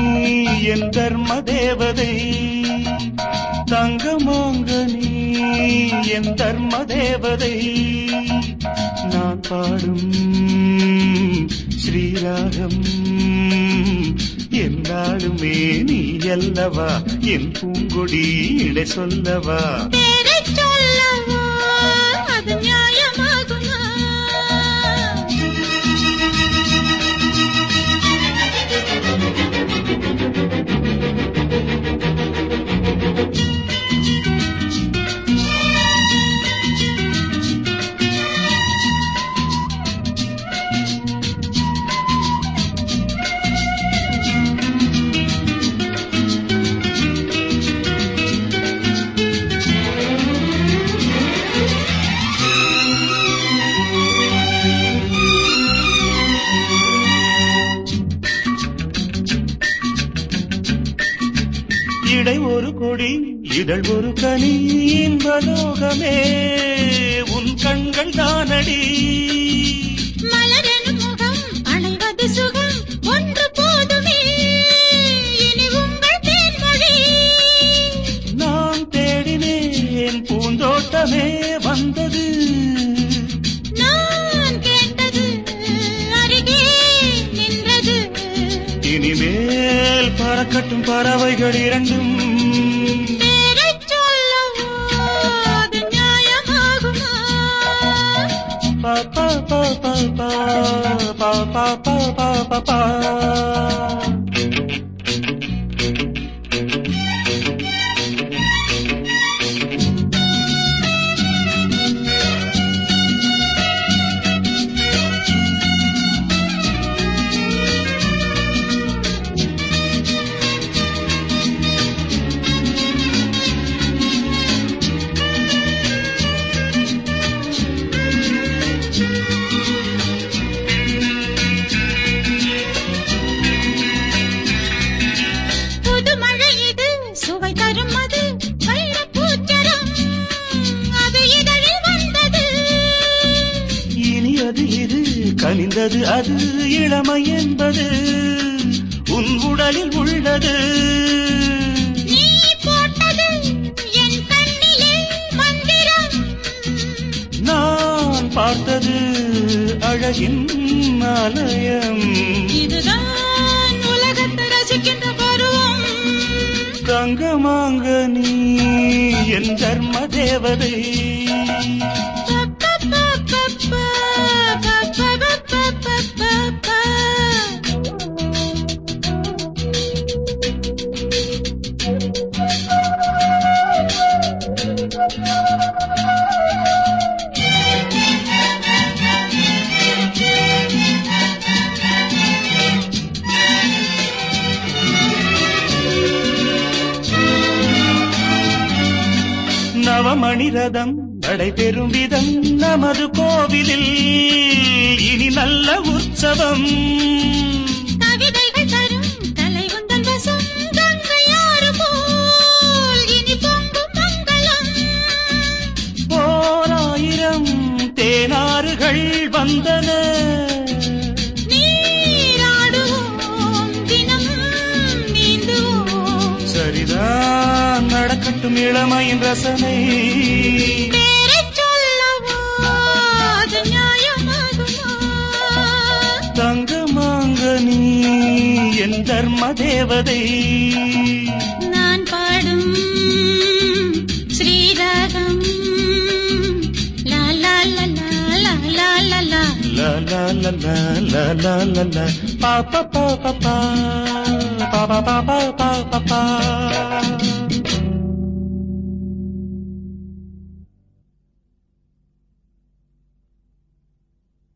நீ என் தர்ம தேவதை தங்கமாங்க நீ என் தர்ம தேவதை நான் பாடும் ஸ்ரீராகம் என்றாலுமே நீ அல்லவா? என் பூங்கொடி இடை சொல்லவா? இடை ஒரு கொடி இதழ் ஒரு கனி இன்பலோகமே பறக்கட்டும் பறவைகள் இரண்டும் பா பா பா பா பா பா பா பா பா பா கனிந்தது அது இளமை என்பது உன் உடலில் உள்ளது. நீ போட்டது என் கண்ணிலே மந்திரம். நான் பார்த்தது அழகின் ஆலயம். தங்கமாங்க நீ என் தர்ம தேவதை Thank you. ரதம் நடைபெறும் விதம் நமது கோவிலில். இனி நல்ல உற்சவம். கவிதைகள் தரும் கலக்கும் இளமையின் ரசனை தங்கமாங்க நீ என் தர்ம தேவதை நான் பாடும் ஸ்ரீராகம் பாப்பா பாப்பா பாப்பா பாப்பா பாப்பா